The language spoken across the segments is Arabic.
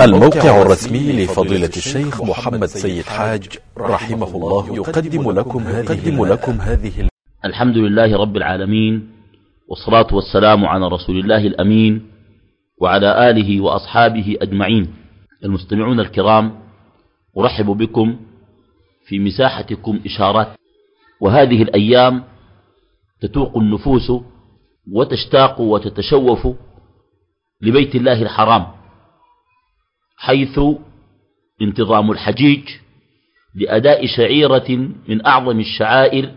الموقع الرسمي لفضيلة الشيخ محمد سيد حاج رحمه الله يقدم لكم هذه, لكم هذه الحمد لله رب العالمين والصلاة والسلام على رسول الله الأمين وعلى آله وأصحابه أجمعين. المستمعون الكرام أرحب بكم في مساحتكم إشارات. وهذه الأيام تتوق النفوس وتشتاق وتتشوف لبيت الله الحرام. حيث انتظام الحجيج لأداء شعيرة من أعظم الشعائر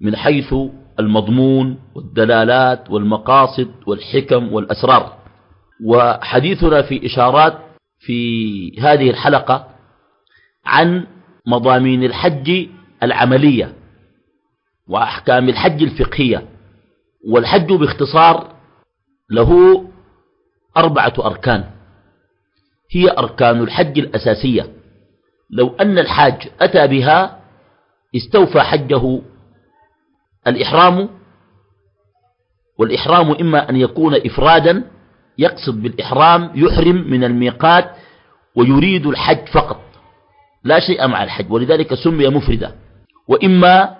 من حيث المضمون والدلالات والمقاصد والحكم والأسرار. وحديثنا في إشارات في هذه الحلقة عن مضامين الحج العملية وأحكام الحج الفقهية. والحج باختصار له أربعة أركان. هي أركان الحج الأساسية. لو أن الحاج أتى بها استوفى حجه الإحرام والإحرام إما أن يكون إفرادا يقصد بالإحرام يحرم من الميقات ويريد الحج فقط. لا شيء مع الحج ولذلك سمي مفردا. وإما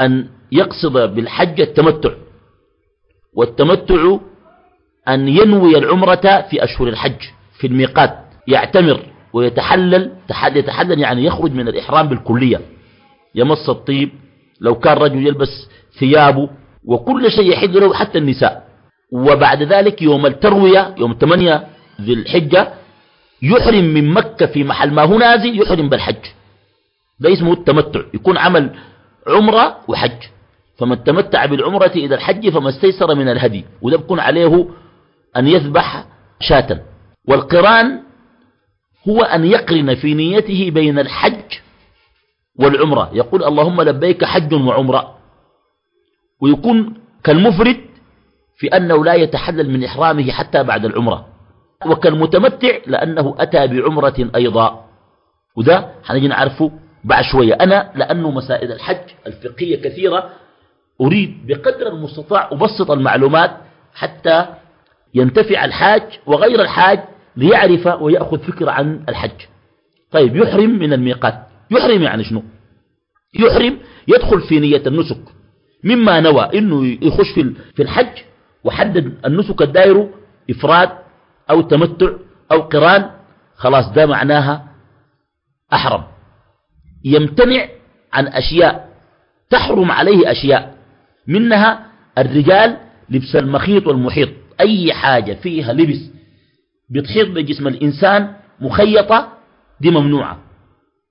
أن يقصد بالحج التمتع والتمتع أن ينوي العمرة في أشهر الحج. في الميقات يعتمر ويتحلل يتحلل يعني يخرج من الإحرام بالكلية. يمص الطيب لو كان رجل يلبس ثيابه وكل شيء يحل له حتى النساء. وبعد ذلك يوم التروية يوم 8 ذي الحجة يحرم من مكة في محل ما هو نازل يحرم بالحج. ده اسمه التمتع يكون عمل عمرة وحج. فمن تمتع بالعمرة إلى الحج فما استيسر من الهدي. وده بكون عليه أن يذبح شاة. والقرآن هو أن يقرن في نيته بين الحج والعمرة. يقول اللهم لبيك حج وعمرة. ويكون كالمفرد في أنه لا يتحلل من إحرامه حتى بعد العمرة. وكالمتمتع لأنه أتى بعمرة أيضا. وده حنجي نعرفه بعد شوية. أنا لأنه مسائل الحج الفقهية كثيرة أريد بقدر المستطاع أبسط المعلومات حتى ينتفع الحاج وغير الحاج ليعرف ويأخذ فكرة عن الحج. طيب يحرم من الميقات. يحرم يعني شنو؟ يحرم يدخل في نية النسك. مما نوى إنه يخش في الحج وحدد النسك الدائر إفراد أو تمتع أو قران. خلاص ده معناها أحرم. يمتنع عن أشياء تحرم عليه أشياء منها الرجال لبس المخيط والمحيط. أي حاجة فيها لبس بتحيط بجسم الإنسان مخيطة دي ممنوعة.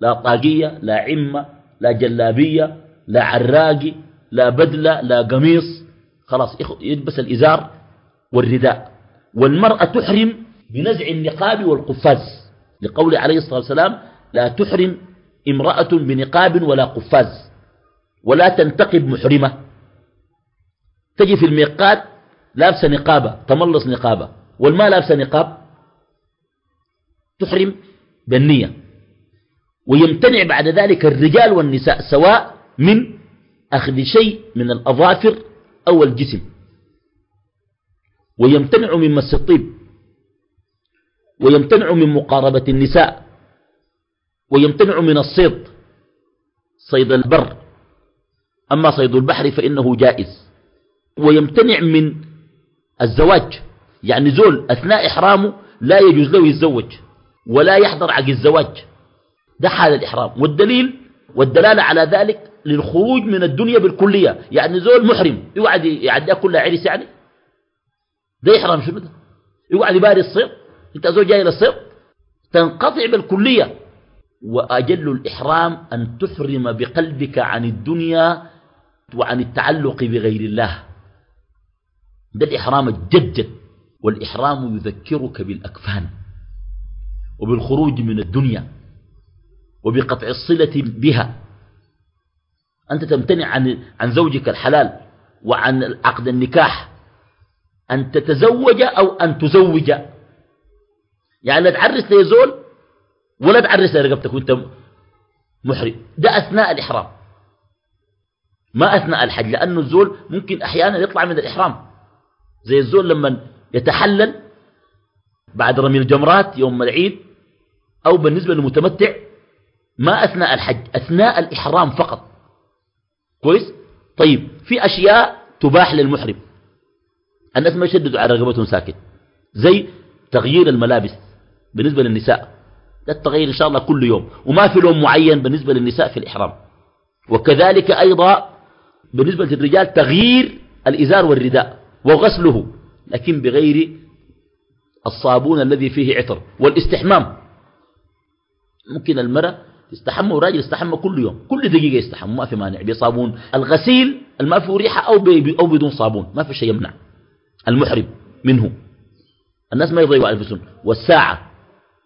لا طاقية لا عمة لا جلابية لا عراقي لا بدلة لا قميص. خلاص يلبس الإزار والرداء. والمرأة تحرم بنزع النقاب والقفاز. لقول عليه الصلاة والسلام لا تحرم امرأة بنقاب ولا قفاز ولا تنتقب محرمة. تجي في الميقات لابسة نقابة تملص نقابة والما لابسة نقاب؟ تحرم بالنية. ويمتنع بعد ذلك الرجال والنساء سواء من أخذ شيء من الأظافر أو الجسم. ويمتنع من مس الطيب. ويمتنع من مقاربة النساء. ويمتنع من الصيد. صيد البر. أما صيد البحر فإنه جائز. ويمتنع من الزواج. يعني زول أثناء إحرامه لا يجوز له يتزوج. ولا يحضر عقد الزواج. ده حال الإحرام. والدليل والدلالة على ذلك للخروج من الدنيا بالكلية. يعني زول محرم يقعد يعديها كلها عرس يعني؟ ده يحرم شنو ده؟ يقعد يباري الصيد؟ أنت زول جاي للصيد؟ تنقطع بالكلية. وأجل الإحرام أن تحرم بقلبك عن الدنيا وعن التعلق بغير الله. ده الإحرام الجدد والإحرام يذكرك بالأكفان. وبالخروج من الدنيا وبقطع الصلة بها. أنت تمتنع عن عن زوجك الحلال وعن عقد النكاح. أن تتزوج أو أن تزوج. يعني لا تعرس لزول ولا تعرس لرقبتك وأنت محرم. ده أثناء الإحرام. ما أثناء الحج لأنه الزول ممكن أحيانا يطلع من الإحرام. زي الزول لما يتحلل بعد رمي الجمرات يوم العيد أو بالنسبة للمتمتع ما أثناء الحج أثناء الإحرام فقط. كويس؟ طيب في أشياء تباح للمحرم. الناس ما يشددوا على رغبتهم ساكت. زي تغيير الملابس بالنسبة للنساء. ده التغيير إن شاء الله كل يوم. وما في لون معين بالنسبة للنساء في الإحرام. وكذلك أيضا بالنسبة للرجال تغيير الإزار والرداء وغسله لكن بغير الصابون الذي فيه عطر. والاستحمام. ممكن المرأة تستحمى والراجل يستحمى كل يوم كل دقيقة يستحمى ما في مانع بصابون. الغسيل ما فيه ريحة أو, أو بدون صابون ما في شيء يمنع. المحرم منه. الناس ما يضيعوا أنفسهم. والساعة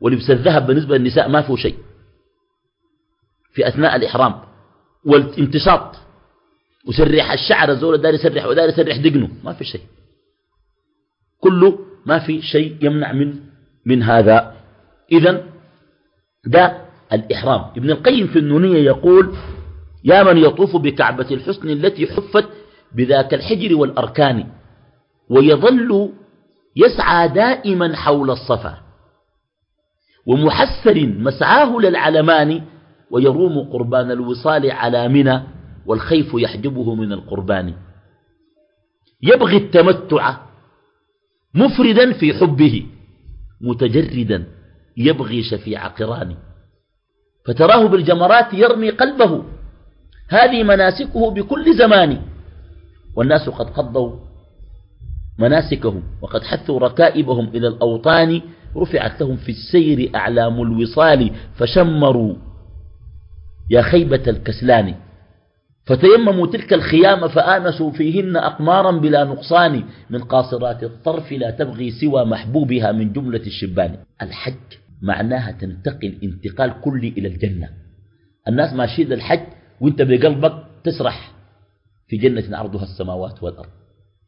ولبس الذهب بالنسبة للنساء ما فيه شيء. في أثناء الإحرام. والانتصاط وسرح الشعر الزول دار يسرح ودار يسرح دقنه ما في شيء. كله ما في شيء يمنع من من هذا. إذا ده الإحرام. ابن القيم في النونية يقول يا من يطوف بكعبة الحسن التي حفت بذاك الحجر والأركان ويظل يسعى دائما حول الصفا ومحسر مسعاه للعلمان ويروم قربان الوصال على منى والخيف يحجبه من القربان. يبغي التمتع مفردا في حبه متجردا يبغي شفيع قران فتراه بالجمرات يرمي قلبه. هذه مناسكه بكل زمان والناس قد قضوا مناسكهم وقد حثوا ركائبهم إلى الأوطان. رفعت لهم في السير أعلام الوصال. فشمروا يا خيبة الكسلان. فتيمموا تلك الخيام فآنسوا فيهن أقمارا بلا نقصان من قاصرات الطرف لا تبغي سوى محبوبها من جملة الشبان. الحج معناها تنتقل انتقال كلي إلى الجنة. الناس ماشيين للحج وانت بقلبك تسرح في جنة عرضها السماوات والأرض.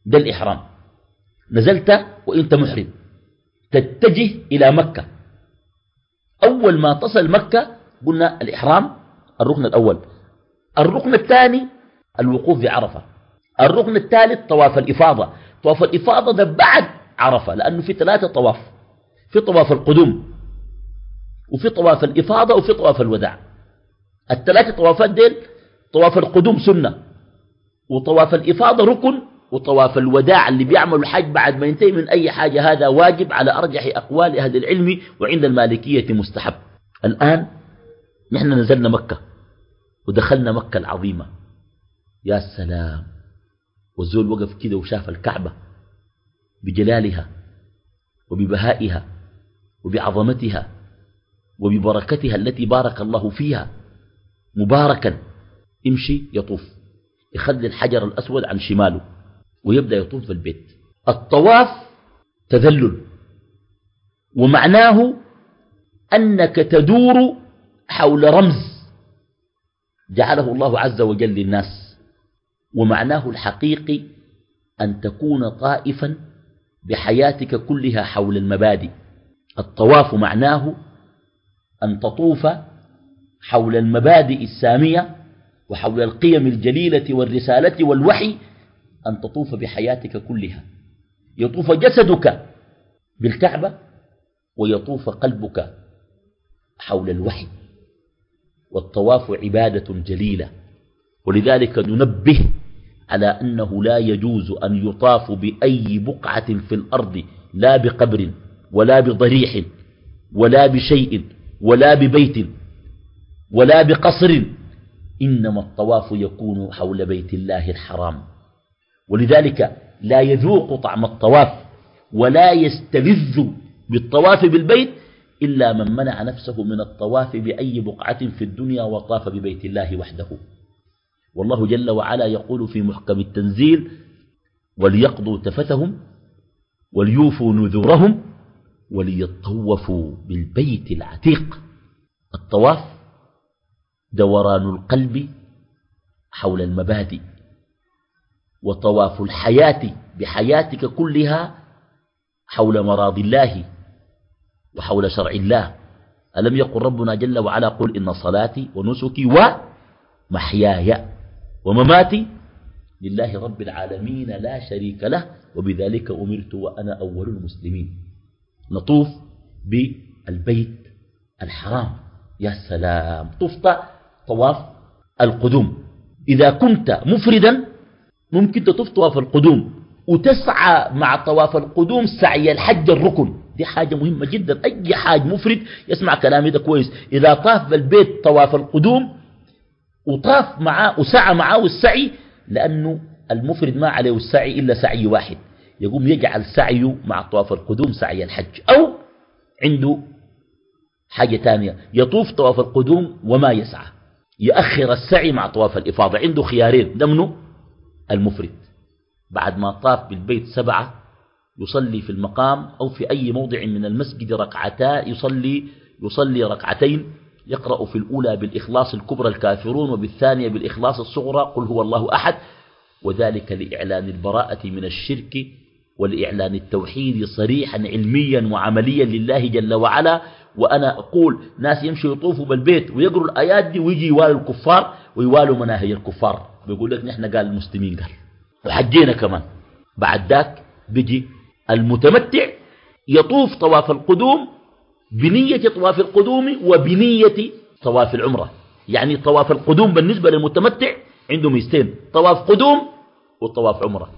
ده الإحرام. نزلت وإنت محرم. تتجه إلى مكة. أول ما تصل مكة قلنا الإحرام الركن الأول. الركن الثاني الوقوف بعرفة الركن الثالث طواف الإفاضة. طواف الإفاضة ده بعد عرفة لأنه في ثلاثة طواف. في طواف القدوم وفي طواف الإفاضة وفي طواف الوداع. الثلاثة طوافات ديل طواف القدوم سنة وطواف الإفاضة ركن وطواف الوداع اللي بيعمل الحج بعد ما ينتهي من أي حاجة. هذا واجب على أرجح أقوال أهل العلم وعند المالكية مستحب. الآن نحن نزلنا مكة. ودخلنا مكة العظيمة. يا سلام. والزول وقف كده وشاف الكعبة بجلالها وببهائها وبعظمتها وببركتها التي بارك الله فيها مباركا. يمشي يطوف يخلي الحجر الأسود عن شماله ويبدأ يطوف في البيت. الطواف تذلل ومعناه أنك تدور حول رمز جعله الله عز وجل للناس ومعناه الحقيقي أن تكون طائفا بحياتك كلها حول المبادئ. الطواف معناه أن تطوف حول المبادئ السامية وحول القيم الجليلة والرسالة والوحي أن تطوف بحياتك كلها. يطوف جسدك بالكعبة ويطوف قلبك حول الوحي. والطواف عبادة جليلة. ولذلك ننبه على أنه لا يجوز أن يطاف بأي بقعة في الأرض لا بقبر ولا بضريح ولا بشيء ولا ببيت ولا بقصر إنما الطواف يكون حول بيت الله الحرام. ولذلك لا يذوق طعم الطواف ولا يستلذ بالطواف بالبيت إلا من منع نفسه من الطواف بأي بقعة في الدنيا وطاف ببيت الله وحده. والله جل وعلا يقول في محكم التنزيل وليقضوا تفثهم وليوفوا نذورهم وليطوفوا بالبيت العتيق. الطواف دوران القلب حول المبادئ وطواف الحياة بحياتك كلها حول مراضي الله. وحول شرع الله. ألم يقل ربنا جل وعلا قل إن صلاتي ونسكي ومحياي ومماتي لله رب العالمين لا شريك له وبذلك أمرت وأنا أول المسلمين. نطوف بالبيت الحرام. يا سلام. طفت طواف القدوم. إذا كنت مفردا ممكن تطوف طواف القدوم. وتسعى مع طواف القدوم سعي الحج الركن. دي حاجة مهمة جدا. أي حاج مفرد يسمع كلامي ده كويس. إذا طاف بالبيت طواف القدوم وطاف معاه وسعى معاه السعي لأنه المفرد ما عليه السعي إلا سعي واحد. يقوم يجعل سعيه مع طواف القدوم سعي الحج. أو عنده حاجة تانية. يطوف طواف القدوم وما يسعى. يأخر السعي مع طواف الإفاضة. عنده خيارين. ده منه المفرد. بعد ما طاف بالبيت سبعة يصلي في المقام أو في أي موضع من المسجد ركعتا يصلي يصلي ركعتين. يقرأ في الأولى بالإخلاص الكبرى الكافرون وبالثانية بالإخلاص الصغرى قل هو الله أحد. وذلك لإعلان البراءة من الشرك ولإعلان التوحيد صريحا علميا وعمليا لله جل وعلا. وأنا أقول ناس يمشوا يطوفوا بالبيت ويقروا الآيات دي ويجي يوالوا الكفار ويوالوا مناهج الكفار. بيقول لك نحن قال المسلمين قال. وحجينا كمان. بعد ذاك بيجي المتمتع يطوف طواف القدوم بنية طواف القدوم وبنية طواف العمرة. يعني طواف القدوم بالنسبة للمتمتع عنده ميزتين طواف قدوم وطواف عمرة.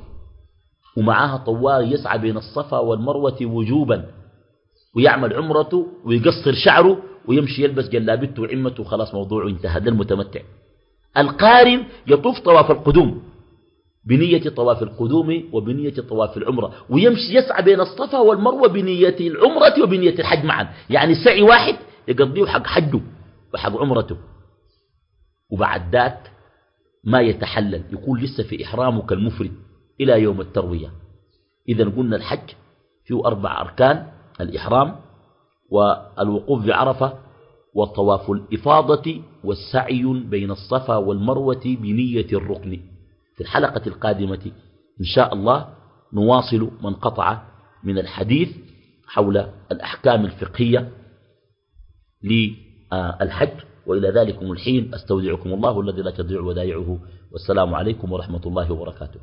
ومعاها طوال يسعى بين الصفا والمروة وجوبا ويعمل عمرته ويقصر شعره ويمشي يلبس جلابته وعمته وخلاص موضوعه انتهى. ده المتمتع. القارن يطوف طواف القدوم. بنية طواف القدوم وبنية طواف العمرة. ويمشي يسعى بين الصفا والمروة بنية العمرة وبنية الحج معا. يعني السعي واحد يقضيه حق حجه وحق عمرته. وبعد ذاك ما يتحلل. يكون لسه في إحرامه كالمفرد إلى يوم التروية. إذا قلنا الحج فيه أربع أركان. الإحرام والوقوف بعرفة وطواف الإفاضة والسعي بين الصفا والمروة بنية الركن. في الحلقة القادمة إن شاء الله نواصل من قطع من الحديث حول الأحكام الفقهية للحج وإلى ذلكم الحين. أستودعكم الله الذي لا تضيع ودائعه. والسلام عليكم ورحمة الله وبركاته.